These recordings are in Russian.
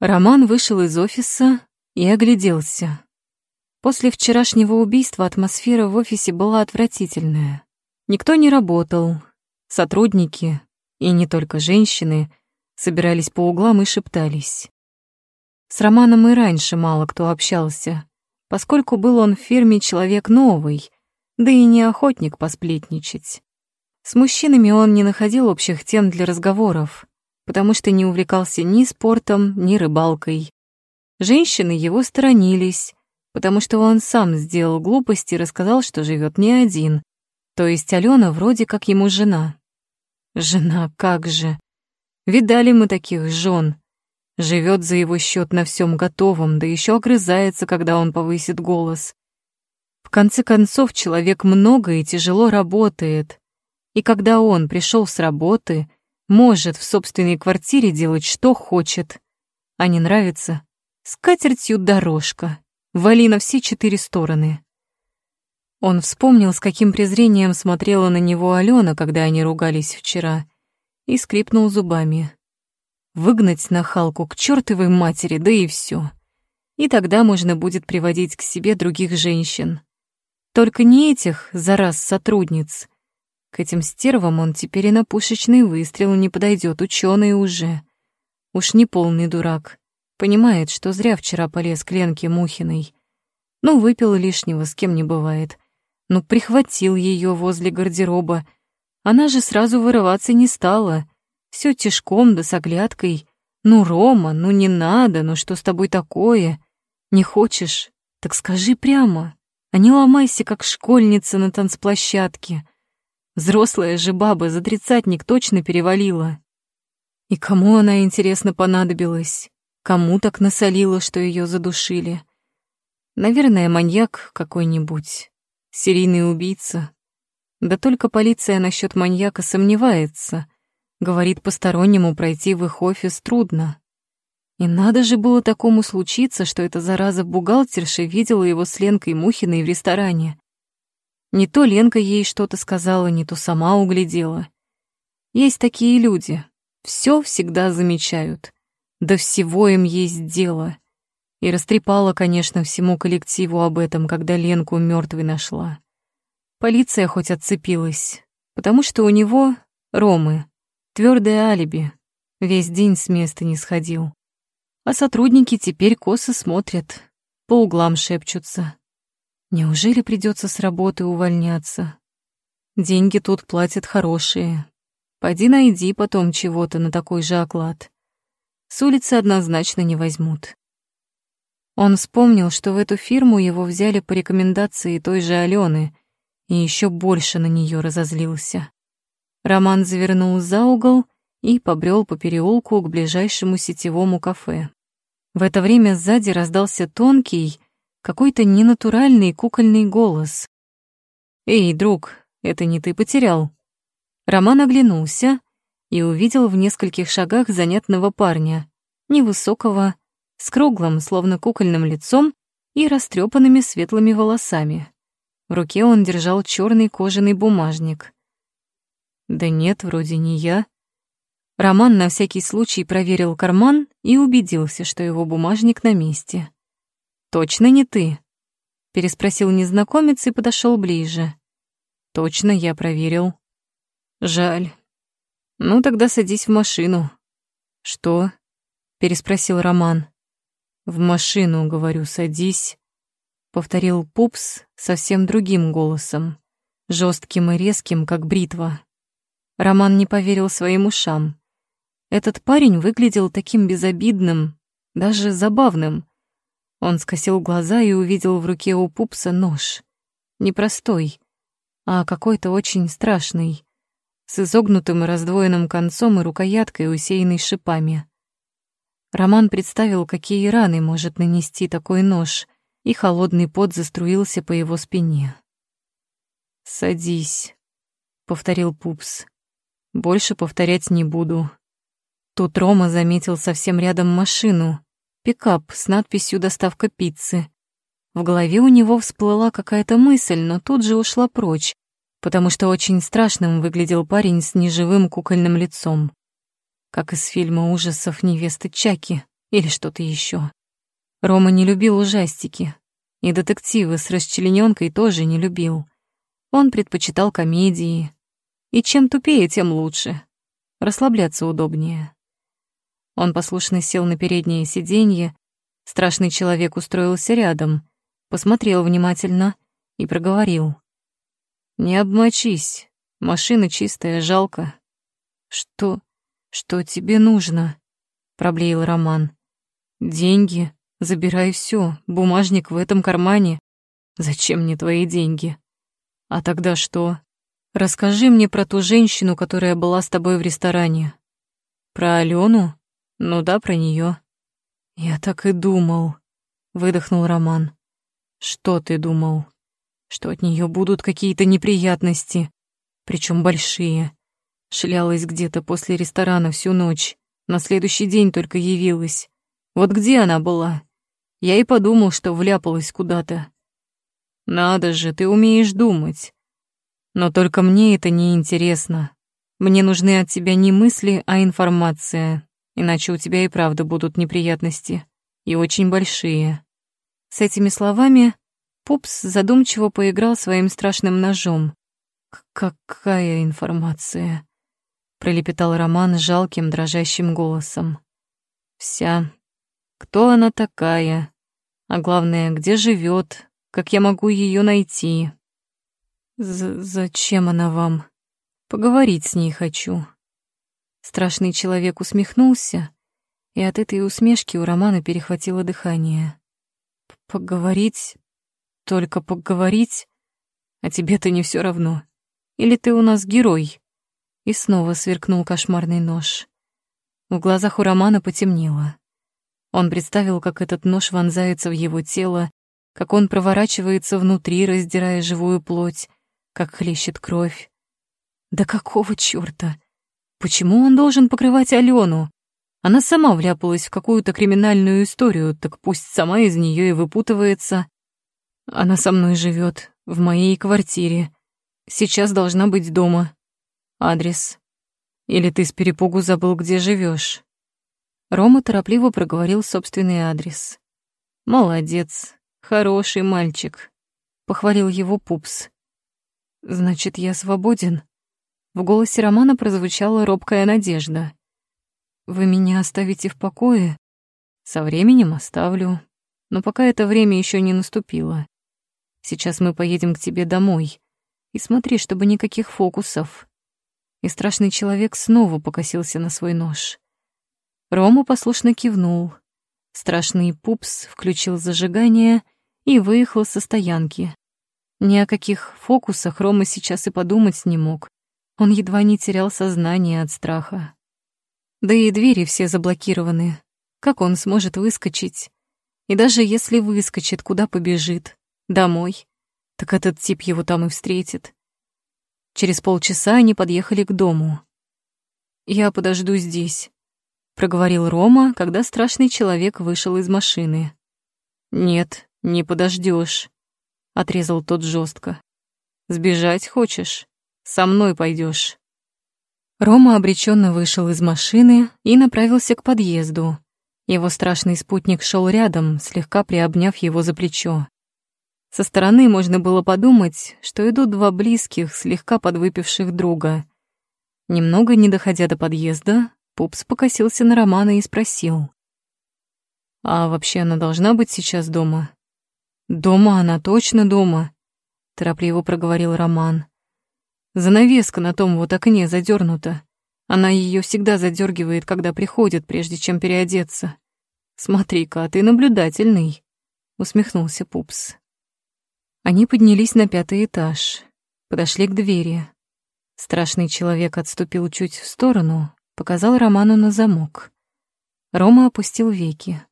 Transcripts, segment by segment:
Роман вышел из офиса и огляделся. После вчерашнего убийства атмосфера в офисе была отвратительная. Никто не работал. Сотрудники, и не только женщины, собирались по углам и шептались. С Романом и раньше мало кто общался, поскольку был он в фирме человек новый, да и не охотник посплетничать. С мужчинами он не находил общих тем для разговоров, потому что не увлекался ни спортом, ни рыбалкой. Женщины его сторонились, потому что он сам сделал глупость и рассказал, что живет не один, то есть Алена вроде как ему жена. Жена, как же. Видали мы таких жен. Живет за его счет на всем готовом, да еще огрызается, когда он повысит голос. В конце концов, человек много и тяжело работает. И когда он пришел с работы, может в собственной квартире делать, что хочет. А не нравится? С катертью дорожка. Вали на все четыре стороны. Он вспомнил, с каким презрением смотрела на него Алена, когда они ругались вчера, и скрипнул зубами. Выгнать нахалку к чертовой матери, да и все. И тогда можно будет приводить к себе других женщин. Только не этих, за раз, сотрудниц, к этим стервам он теперь и на пушечный выстрел не подойдет, ученый уже. Уж не полный дурак. Понимает, что зря вчера полез к Ленке Мухиной. Ну, выпил лишнего, с кем не бывает. Ну, прихватил ее возле гардероба. Она же сразу вырываться не стала. Все тишком да с оглядкой. Ну, Рома, ну не надо, ну что с тобой такое? Не хочешь? Так скажи прямо. А не ломайся, как школьница на танцплощадке. Взрослая же баба за тридцатник точно перевалила. И кому она, интересно, понадобилась? Кому так насолила, что ее задушили? Наверное, маньяк какой-нибудь. Серийный убийца. Да только полиция насчет маньяка сомневается. Говорит, постороннему пройти в их офис трудно. И надо же было такому случиться, что эта зараза бухгалтерша видела его с Ленкой Мухиной в ресторане. Не то Ленка ей что-то сказала, не то сама углядела. Есть такие люди. Все всегда замечают. До всего им есть дело. И растрепала, конечно, всему коллективу об этом, когда Ленку мертвой нашла. Полиция хоть отцепилась, потому что у него, Ромы, твердое алиби, весь день с места не сходил. А сотрудники теперь косо смотрят, по углам шепчутся. Неужели придется с работы увольняться? Деньги тут платят хорошие. Пойди найди потом чего-то на такой же оклад. С улицы однозначно не возьмут. Он вспомнил, что в эту фирму его взяли по рекомендации той же Алены, и еще больше на нее разозлился. Роман завернул за угол и побрел по переулку к ближайшему сетевому кафе. В это время сзади раздался тонкий, какой-то ненатуральный кукольный голос. «Эй, друг, это не ты потерял?» Роман оглянулся и увидел в нескольких шагах занятного парня, невысокого, с круглым, словно кукольным лицом и растрепанными светлыми волосами. В руке он держал черный кожаный бумажник. «Да нет, вроде не я». Роман на всякий случай проверил карман и убедился, что его бумажник на месте. «Точно не ты?» — переспросил незнакомец и подошел ближе. «Точно, я проверил». «Жаль. Ну, тогда садись в машину». «Что?» — переспросил Роман. «В машину, говорю, садись», — повторил Пупс совсем другим голосом, жестким и резким, как бритва. Роман не поверил своим ушам. Этот парень выглядел таким безобидным, даже забавным, он скосил глаза и увидел в руке у пупса нож. Не простой, а какой-то очень страшный, с изогнутым и раздвоенным концом и рукояткой, усеянной шипами. Роман представил, какие раны может нанести такой нож, и холодный пот заструился по его спине. «Садись», — повторил Пупс. «Больше повторять не буду». Тут Рома заметил совсем рядом машину, пикап с надписью «Доставка пиццы». В голове у него всплыла какая-то мысль, но тут же ушла прочь, потому что очень страшным выглядел парень с неживым кукольным лицом. Как из фильма ужасов невесты Чаки, или что-то еще. Рома не любил ужастики, и детективы с расчленёнкой тоже не любил. Он предпочитал комедии, и чем тупее, тем лучше. Расслабляться удобнее. Он послушно сел на переднее сиденье, страшный человек устроился рядом, посмотрел внимательно и проговорил. «Не обмочись, машина чистая, жалко». «Что? Что тебе нужно?» — проблеял Роман. «Деньги. Забирай все. Бумажник в этом кармане. Зачем мне твои деньги? А тогда что? Расскажи мне про ту женщину, которая была с тобой в ресторане. Про Алену? Ну да, про нее. Я так и думал, выдохнул Роман. Что ты думал? Что от нее будут какие-то неприятности, причем большие. Шлялась где-то после ресторана всю ночь. На следующий день только явилась. Вот где она была? Я и подумал, что вляпалась куда-то. Надо же, ты умеешь думать. Но только мне это не интересно. Мне нужны от тебя не мысли, а информация, иначе у тебя и правда будут неприятности, и очень большие. С этими словами Пупс задумчиво поиграл своим страшным ножом. «Какая информация?» — пролепетал Роман жалким дрожащим голосом. «Вся кто она такая, а главное, где живет, как я могу ее найти. З зачем она вам? Поговорить с ней хочу. Страшный человек усмехнулся, и от этой усмешки у Романа перехватило дыхание. Поговорить? Только поговорить? А тебе-то не все равно. Или ты у нас герой? И снова сверкнул кошмарный нож. В глазах у Романа потемнело. Он представил, как этот нож вонзается в его тело, как он проворачивается внутри, раздирая живую плоть, как хлещет кровь. Да какого чёрта? Почему он должен покрывать Алену? Она сама вляпалась в какую-то криминальную историю, так пусть сама из нее и выпутывается. Она со мной живет в моей квартире. Сейчас должна быть дома. Адрес. Или ты с перепугу забыл, где живешь? Рома торопливо проговорил собственный адрес. «Молодец, хороший мальчик», — похвалил его Пупс. «Значит, я свободен?» В голосе Романа прозвучала робкая надежда. «Вы меня оставите в покое?» «Со временем оставлю, но пока это время еще не наступило. Сейчас мы поедем к тебе домой. И смотри, чтобы никаких фокусов». И страшный человек снова покосился на свой нож. Рома послушно кивнул. Страшный пупс включил зажигание и выехал со стоянки. Ни о каких фокусах Рома сейчас и подумать не мог. Он едва не терял сознание от страха. Да и двери все заблокированы. Как он сможет выскочить? И даже если выскочит, куда побежит? Домой? Так этот тип его там и встретит. Через полчаса они подъехали к дому. «Я подожду здесь», проговорил Рома, когда страшный человек вышел из машины. Нет, не подождешь, отрезал тот жестко. Сбежать хочешь? Со мной пойдешь. Рома обреченно вышел из машины и направился к подъезду. Его страшный спутник шел рядом, слегка приобняв его за плечо. Со стороны можно было подумать, что идут два близких, слегка подвыпивших друга. Немного не доходя до подъезда, Пупс покосился на Романа и спросил. «А вообще она должна быть сейчас дома?» «Дома она точно дома», — торопливо проговорил Роман. «Занавеска на том вот окне задернута. Она ее всегда задергивает, когда приходит, прежде чем переодеться. Смотри-ка, а ты наблюдательный», — усмехнулся Пупс. Они поднялись на пятый этаж, подошли к двери. Страшный человек отступил чуть в сторону, показал Роману на замок. Рома опустил веки.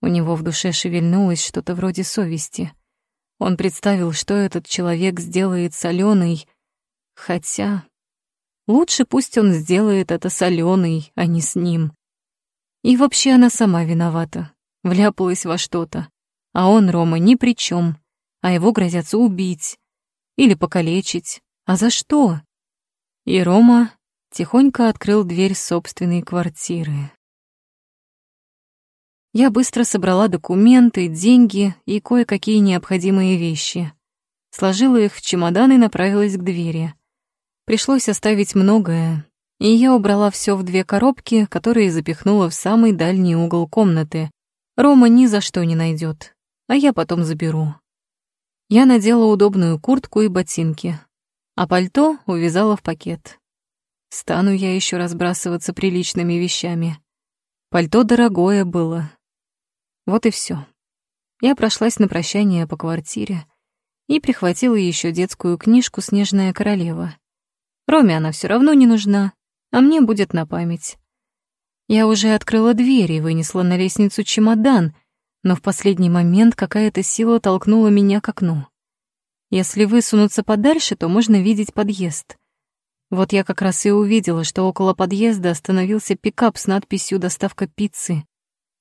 У него в душе шевельнулось что-то вроде совести. Он представил, что этот человек сделает с Аленой, хотя... Лучше пусть он сделает это с Аленой, а не с ним. И вообще она сама виновата, вляпалась во что-то. А он, Рома, ни при чем, а его грозятся убить или покалечить. А за что? И Рома тихонько открыл дверь собственной квартиры. Я быстро собрала документы, деньги и кое-какие необходимые вещи. Сложила их в чемодан и направилась к двери. Пришлось оставить многое, и я убрала все в две коробки, которые запихнула в самый дальний угол комнаты. Рома ни за что не найдет, а я потом заберу. Я надела удобную куртку и ботинки, а пальто увязала в пакет. Стану я еще разбрасываться приличными вещами. Пальто дорогое было. Вот и все. Я прошлась на прощание по квартире и прихватила еще детскую книжку «Снежная королева». Роме она все равно не нужна, а мне будет на память. Я уже открыла дверь и вынесла на лестницу чемодан, но в последний момент какая-то сила толкнула меня к окну. Если высунуться подальше, то можно видеть подъезд. Вот я как раз и увидела, что около подъезда остановился пикап с надписью «Доставка пиццы».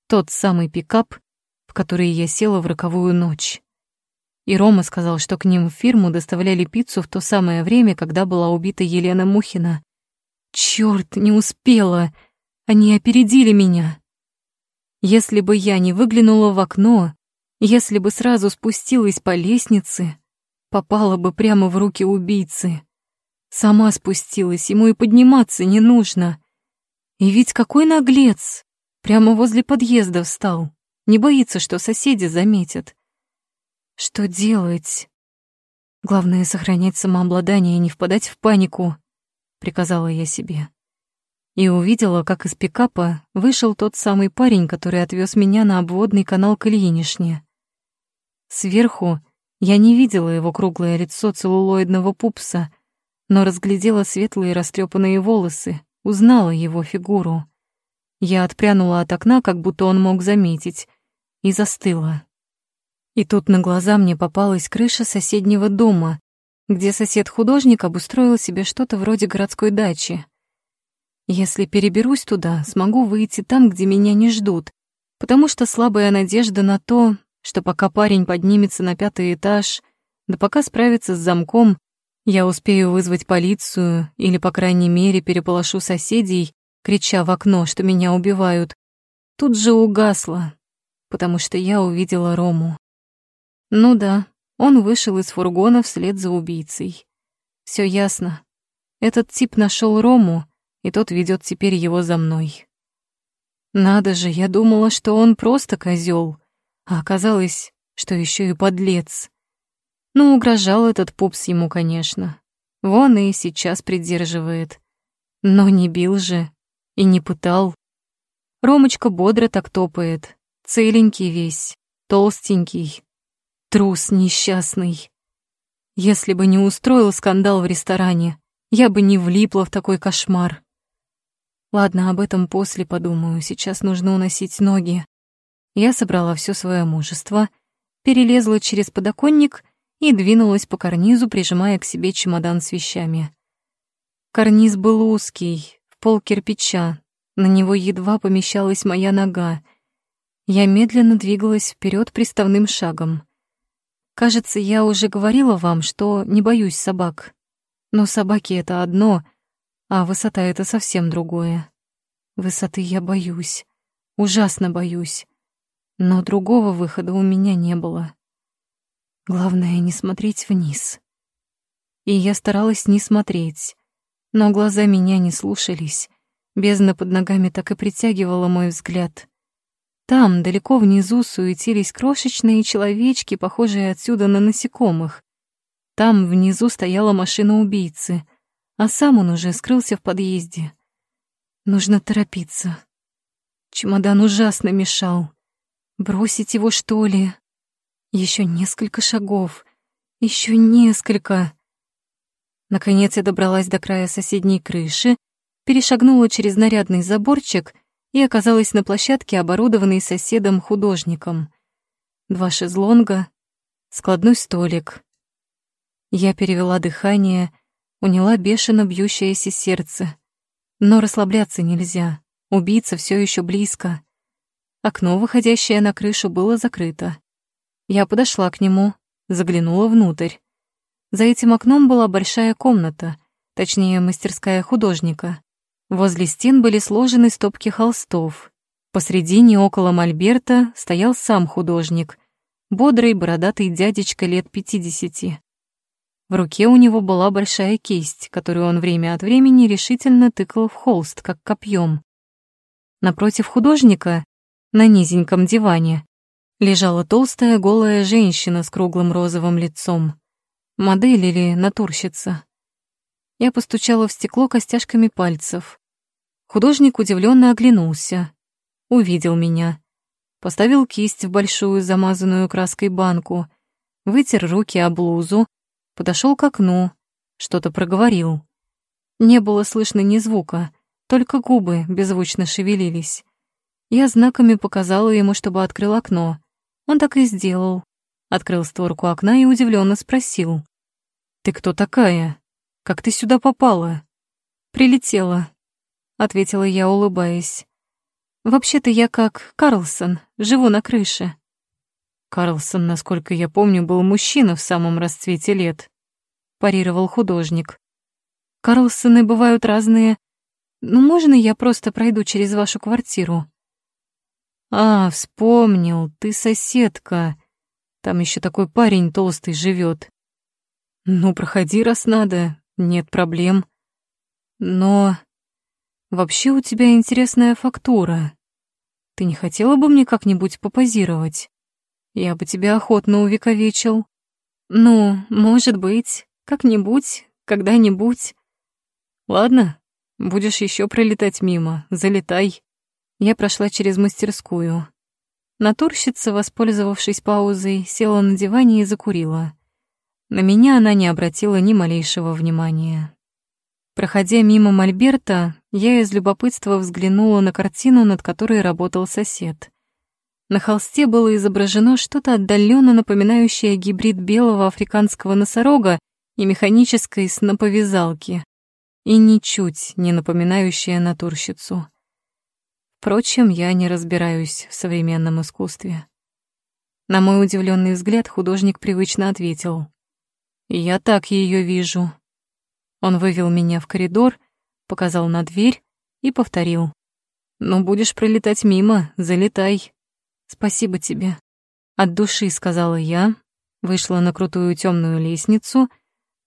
Тот самый пикап, в который я села в роковую ночь. И Рома сказал, что к ним в фирму доставляли пиццу в то самое время, когда была убита Елена Мухина. Чёрт, не успела! Они опередили меня. Если бы я не выглянула в окно, если бы сразу спустилась по лестнице, попала бы прямо в руки убийцы. Сама спустилась, ему и подниматься не нужно. И ведь какой наглец! Прямо возле подъезда встал. Не боится, что соседи заметят. Что делать? Главное — сохранять самообладание и не впадать в панику, — приказала я себе. И увидела, как из пикапа вышел тот самый парень, который отвез меня на обводный канал к Ильинишне. Сверху я не видела его круглое лицо целлулоидного пупса, но разглядела светлые растрепанные волосы, узнала его фигуру. Я отпрянула от окна, как будто он мог заметить, и застыла. И тут на глаза мне попалась крыша соседнего дома, где сосед-художник обустроил себе что-то вроде городской дачи. Если переберусь туда, смогу выйти там, где меня не ждут, потому что слабая надежда на то, что пока парень поднимется на пятый этаж, да пока справится с замком, я успею вызвать полицию или, по крайней мере, переполошу соседей, крича в окно, что меня убивают. Тут же угасла, потому что я увидела Рому. Ну да, он вышел из фургона вслед за убийцей. Все ясно. Этот тип нашел Рому, и тот ведет теперь его за мной. Надо же, я думала, что он просто козел, а оказалось, что еще и подлец. Ну, угрожал этот пупс ему, конечно. Вон и сейчас придерживает. Но не бил же и не пытал. Ромочка бодро так топает, целенький весь, толстенький, трус несчастный. Если бы не устроил скандал в ресторане, я бы не влипла в такой кошмар. Ладно, об этом после подумаю, сейчас нужно уносить ноги. Я собрала все свое мужество, перелезла через подоконник и двинулась по карнизу, прижимая к себе чемодан с вещами. Карниз был узкий, в пол кирпича, на него едва помещалась моя нога. Я медленно двигалась вперед приставным шагом. Кажется, я уже говорила вам, что не боюсь собак. Но собаки — это одно, а высота — это совсем другое. Высоты я боюсь, ужасно боюсь. Но другого выхода у меня не было. Главное, не смотреть вниз. И я старалась не смотреть, но глаза меня не слушались. Бездна под ногами так и притягивала мой взгляд. Там, далеко внизу, суетились крошечные человечки, похожие отсюда на насекомых. Там внизу стояла машина убийцы, а сам он уже скрылся в подъезде. Нужно торопиться. Чемодан ужасно мешал. Бросить его, что ли? Еще несколько шагов. Еще несколько. Наконец я добралась до края соседней крыши, перешагнула через нарядный заборчик и оказалась на площадке, оборудованной соседом-художником. Два шезлонга, складной столик. Я перевела дыхание, уняла бешено бьющееся сердце. Но расслабляться нельзя, убийца все еще близко. Окно, выходящее на крышу, было закрыто. Я подошла к нему, заглянула внутрь. За этим окном была большая комната, точнее, мастерская художника. Возле стен были сложены стопки холстов. Посредине около мольберта стоял сам художник, бодрый бородатый дядечка лет пятидесяти. В руке у него была большая кисть, которую он время от времени решительно тыкал в холст, как копьем. Напротив художника, на низеньком диване, лежала толстая голая женщина с круглым розовым лицом. Модель или натурщица. Я постучала в стекло костяшками пальцев. Художник удивленно оглянулся, увидел меня, поставил кисть в большую замазанную краской банку, вытер руки о блузу, подошел к окну, что-то проговорил. Не было слышно ни звука, только губы беззвучно шевелились. Я знаками показала ему, чтобы открыл окно. Он так и сделал. Открыл створку окна и удивленно спросил. «Ты кто такая? Как ты сюда попала?» «Прилетела», — ответила я, улыбаясь. «Вообще-то я как Карлсон, живу на крыше». Карлсон, насколько я помню, был мужчина в самом расцвете лет, парировал художник. Карлсоны бывают разные. Ну, можно я просто пройду через вашу квартиру? А, вспомнил, ты соседка. Там еще такой парень толстый живет. Ну, проходи, раз надо, нет проблем. Но вообще у тебя интересная фактура. Ты не хотела бы мне как-нибудь попозировать? Я бы тебя охотно увековечил. Ну, может быть, как-нибудь, когда-нибудь. Ладно, будешь еще пролетать мимо, залетай. Я прошла через мастерскую. Натурщица, воспользовавшись паузой, села на диване и закурила. На меня она не обратила ни малейшего внимания. Проходя мимо Мольберта, я из любопытства взглянула на картину, над которой работал сосед. На холсте было изображено что-то отдаленно напоминающее гибрид белого африканского носорога и механической сноповязалки, и ничуть не напоминающее натурщицу. Впрочем, я не разбираюсь в современном искусстве. На мой удивленный взгляд художник привычно ответил. Я так ее вижу. Он вывел меня в коридор, показал на дверь и повторил. Ну, будешь пролетать мимо, залетай. Спасибо тебе. От души сказала я, вышла на крутую темную лестницу,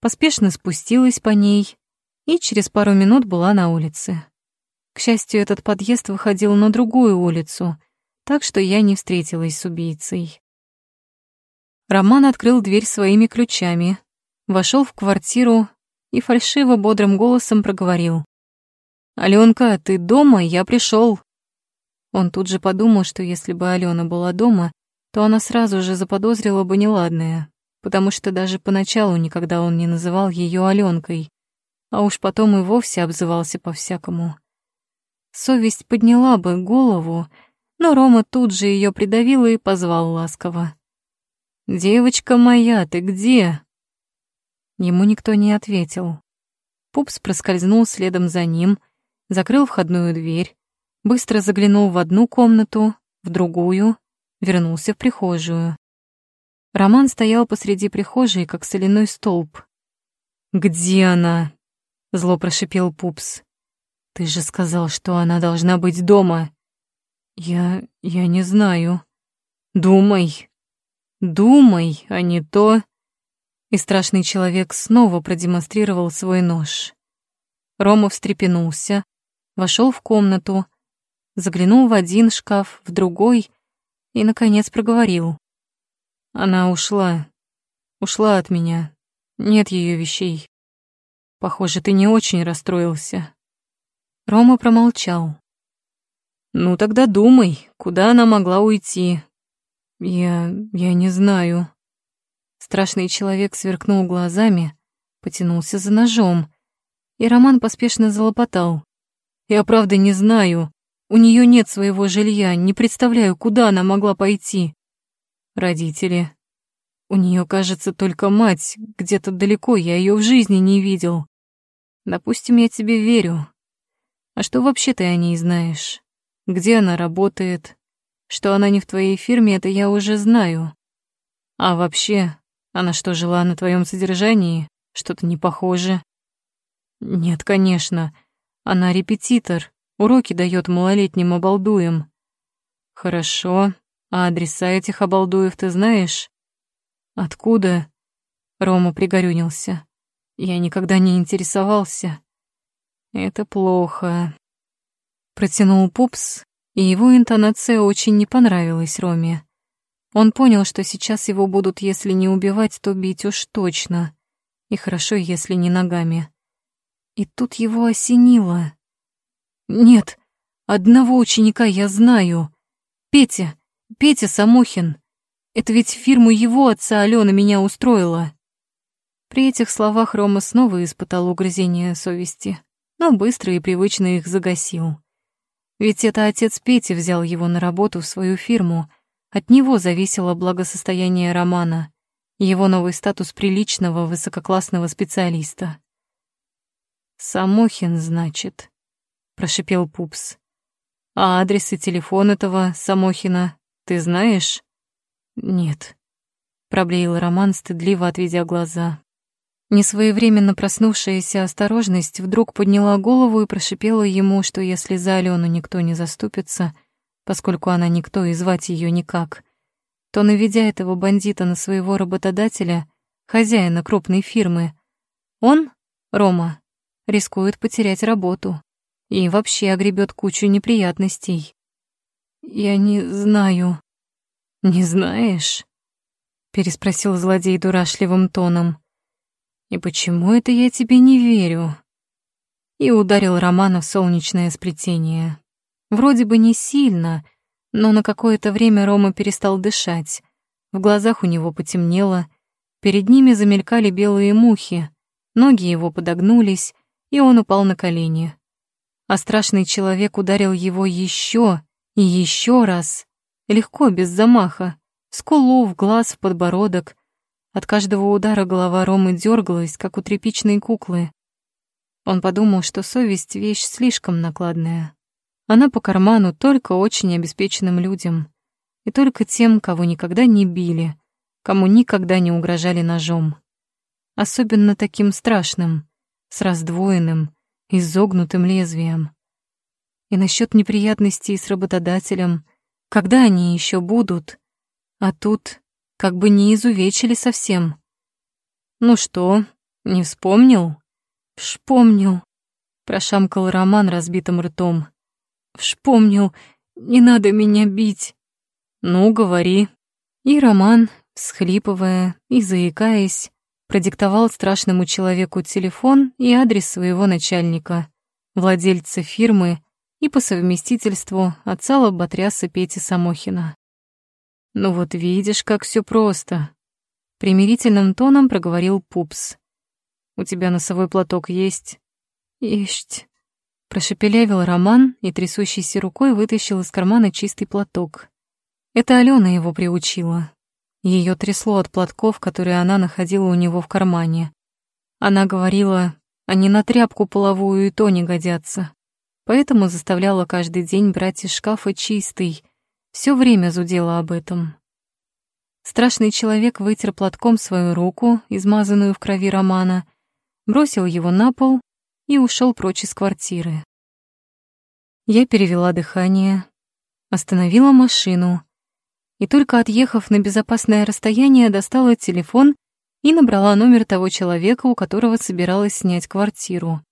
поспешно спустилась по ней и через пару минут была на улице. К счастью, этот подъезд выходил на другую улицу, так что я не встретилась с убийцей. Роман открыл дверь своими ключами, вошел в квартиру и фальшиво бодрым голосом проговорил. «Алёнка, ты дома? Я пришел. Он тут же подумал, что если бы Алена была дома, то она сразу же заподозрила бы неладное, потому что даже поначалу никогда он не называл ее Аленкой, а уж потом и вовсе обзывался по-всякому. Совесть подняла бы голову, но Рома тут же ее придавил и позвал ласково. «Девочка моя, ты где?» Ему никто не ответил. Пупс проскользнул следом за ним, закрыл входную дверь, быстро заглянул в одну комнату, в другую, вернулся в прихожую. Роман стоял посреди прихожей, как соляной столб. «Где она?» — зло прошипел Пупс. «Ты же сказал, что она должна быть дома». «Я... я не знаю». «Думай. Думай, а не то...» и страшный человек снова продемонстрировал свой нож. Рома встрепенулся, вошел в комнату, заглянул в один шкаф, в другой и, наконец, проговорил. Она ушла. Ушла от меня. Нет ее вещей. Похоже, ты не очень расстроился. Рома промолчал. Ну тогда думай, куда она могла уйти. Я... я не знаю. Страшный человек сверкнул глазами, потянулся за ножом, и Роман поспешно залопотал. «Я правда не знаю. У нее нет своего жилья, не представляю, куда она могла пойти. Родители. У нее, кажется, только мать, где-то далеко, я ее в жизни не видел. Допустим, я тебе верю. А что вообще ты о ней знаешь? Где она работает? Что она не в твоей фирме, это я уже знаю. А вообще, она что, жила на твоем содержании? Что-то не похоже. Нет, конечно. Она репетитор, уроки дает малолетним обалдуем. Хорошо. А адреса этих обалдуев ты знаешь? Откуда? Рома пригорюнился. Я никогда не интересовался. Это плохо. Протянул Пупс, и его интонация очень не понравилась Роме. Он понял, что сейчас его будут, если не убивать, то бить уж точно. И хорошо, если не ногами. И тут его осенило. Нет, одного ученика я знаю. Петя, Петя Самохин. Это ведь фирму его отца Алена меня устроила. При этих словах Рома снова испытал угрызение совести, но быстро и привычно их загасил. Ведь это отец Пети взял его на работу в свою фирму. От него зависело благосостояние Романа, его новый статус приличного высококлассного специалиста. «Самохин, значит», — прошипел Пупс. «А адрес и телефон этого Самохина ты знаешь?» «Нет», — проблеял Роман, стыдливо отведя глаза. Несвоевременно проснувшаяся осторожность вдруг подняла голову и прошипела ему, что если за Алену никто не заступится, поскольку она никто и звать ее никак, то, наведя этого бандита на своего работодателя, хозяина крупной фирмы, он, Рома, рискует потерять работу и вообще огребет кучу неприятностей. «Я не знаю». «Не знаешь?» — переспросил злодей дурашливым тоном. И почему это я тебе не верю? И ударил Романа в солнечное сплетение. Вроде бы не сильно, но на какое-то время Рома перестал дышать. В глазах у него потемнело, перед ними замелькали белые мухи, ноги его подогнулись, и он упал на колени. А страшный человек ударил его еще и еще раз, легко, без замаха, в скулу, в глаз, в подбородок, от каждого удара голова Ромы дергалась, как у тряпичной куклы. Он подумал, что совесть — вещь слишком накладная. Она по карману только очень обеспеченным людям. И только тем, кого никогда не били, кому никогда не угрожали ножом. Особенно таким страшным, с раздвоенным, изогнутым лезвием. И насчет неприятностей с работодателем, когда они еще будут? А тут как бы не изувечили совсем. «Ну что, не вспомнил?» «Вспомнил», — прошамкал Роман разбитым ртом. «Вспомнил, не надо меня бить». «Ну, говори». И Роман, всхлипывая и заикаясь, продиктовал страшному человеку телефон и адрес своего начальника, владельца фирмы и по совместительству отца лоботряса Пети Самохина. «Ну вот видишь, как все просто», — примирительным тоном проговорил Пупс. «У тебя носовой платок есть?» «Есть», — прошепелявил Роман и трясущейся рукой вытащил из кармана чистый платок. Это Алена его приучила. Ее трясло от платков, которые она находила у него в кармане. Она говорила, они на тряпку половую и то не годятся. Поэтому заставляла каждый день брать из шкафа чистый, все время зудела об этом. Страшный человек вытер платком свою руку, измазанную в крови Романа, бросил его на пол и ушел прочь из квартиры. Я перевела дыхание, остановила машину и только отъехав на безопасное расстояние, достала телефон и набрала номер того человека, у которого собиралась снять квартиру.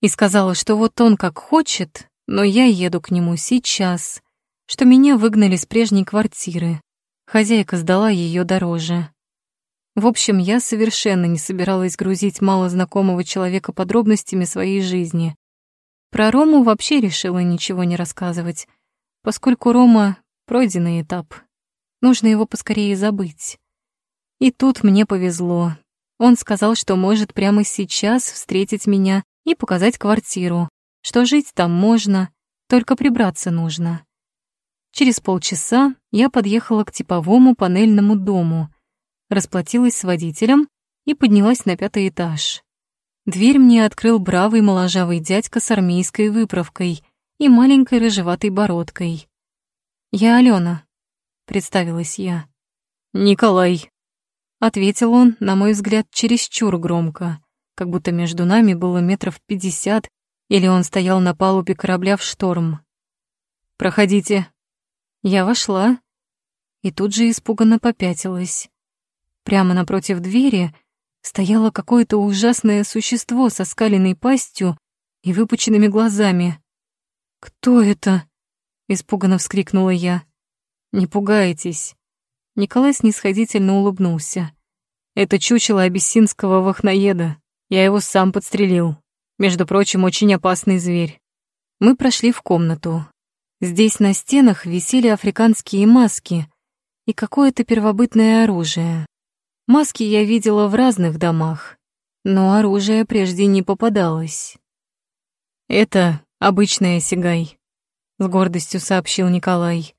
И сказала, что вот он как хочет, но я еду к нему сейчас что меня выгнали с прежней квартиры. Хозяйка сдала ее дороже. В общем, я совершенно не собиралась грузить малознакомого человека подробностями своей жизни. Про Рому вообще решила ничего не рассказывать, поскольку Рома — пройденный этап. Нужно его поскорее забыть. И тут мне повезло. Он сказал, что может прямо сейчас встретить меня и показать квартиру, что жить там можно, только прибраться нужно. Через полчаса я подъехала к типовому панельному дому, расплатилась с водителем и поднялась на пятый этаж. Дверь мне открыл бравый моложавый дядька с армейской выправкой и маленькой рыжеватой бородкой. «Я Алена», — представилась я. «Николай», — ответил он, на мой взгляд, чересчур громко, как будто между нами было метров пятьдесят, или он стоял на палубе корабля в шторм. «Проходите», Я вошла и тут же испуганно попятилась. Прямо напротив двери стояло какое-то ужасное существо со скаленной пастью и выпученными глазами. «Кто это?» — испуганно вскрикнула я. «Не пугайтесь». Николай снисходительно улыбнулся. «Это чучело абиссинского вахноеда. Я его сам подстрелил. Между прочим, очень опасный зверь». Мы прошли в комнату. Здесь на стенах висели африканские маски и какое-то первобытное оружие. Маски я видела в разных домах, но оружие прежде не попадалось. «Это обычная сигай», — с гордостью сообщил Николай.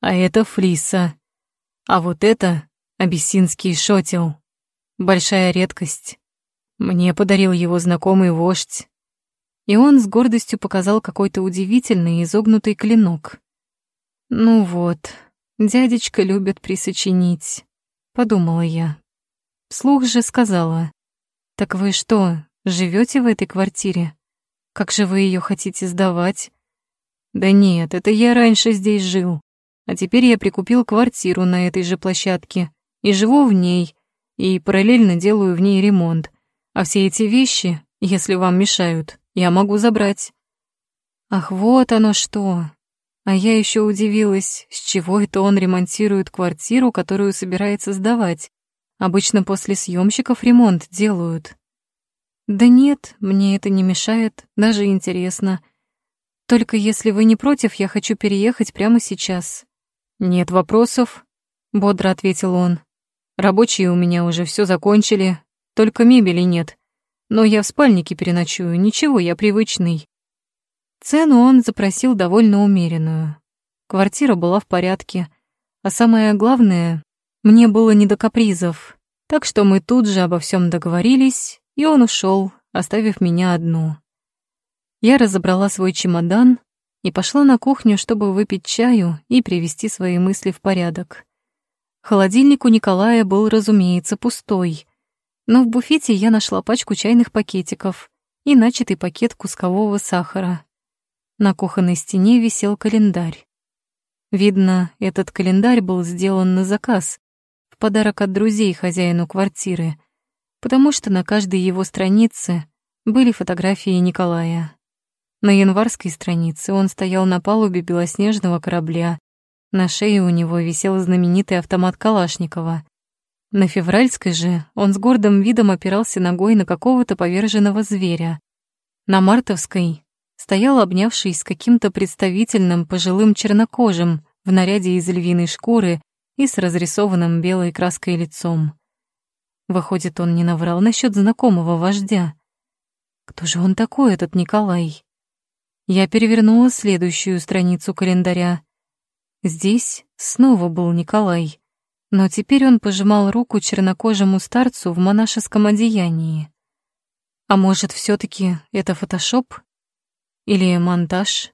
«А это флиса. А вот это абиссинский шотел. Большая редкость. Мне подарил его знакомый вождь. И он с гордостью показал какой-то удивительный изогнутый клинок. Ну вот, дядечка любит присочинить, подумала я. Вслух же сказала. Так вы что, живете в этой квартире? Как же вы ее хотите сдавать? Да нет, это я раньше здесь жил. А теперь я прикупил квартиру на этой же площадке и живу в ней, и параллельно делаю в ней ремонт. А все эти вещи, если вам мешают, я могу забрать. Ах, вот оно что. А я еще удивилась, с чего это он ремонтирует квартиру, которую собирается сдавать. Обычно после съемщиков ремонт делают. Да нет, мне это не мешает, даже интересно. Только если вы не против, я хочу переехать прямо сейчас. «Нет вопросов», — бодро ответил он. «Рабочие у меня уже все закончили, только мебели нет. Но я в спальнике переночую, ничего, я привычный». Цену он запросил довольно умеренную. Квартира была в порядке, а самое главное, мне было не до капризов, так что мы тут же обо всем договорились, и он ушел, оставив меня одну. Я разобрала свой чемодан, и пошла на кухню, чтобы выпить чаю и привести свои мысли в порядок. Холодильник у Николая был, разумеется, пустой, но в буфете я нашла пачку чайных пакетиков и начатый пакет кускового сахара. На кухонной стене висел календарь. Видно, этот календарь был сделан на заказ, в подарок от друзей хозяину квартиры, потому что на каждой его странице были фотографии Николая. На январской странице он стоял на палубе белоснежного корабля. На шее у него висел знаменитый автомат Калашникова. На февральской же он с гордым видом опирался ногой на какого-то поверженного зверя. На мартовской стоял обнявшись с каким-то представительным пожилым чернокожим в наряде из львиной шкуры и с разрисованным белой краской лицом. Выходит, он не наврал насчет знакомого вождя. Кто же он такой, этот Николай? Я перевернула следующую страницу календаря. Здесь снова был Николай, но теперь он пожимал руку чернокожему старцу в монашеском одеянии. А может, все таки это фотошоп? Или монтаж?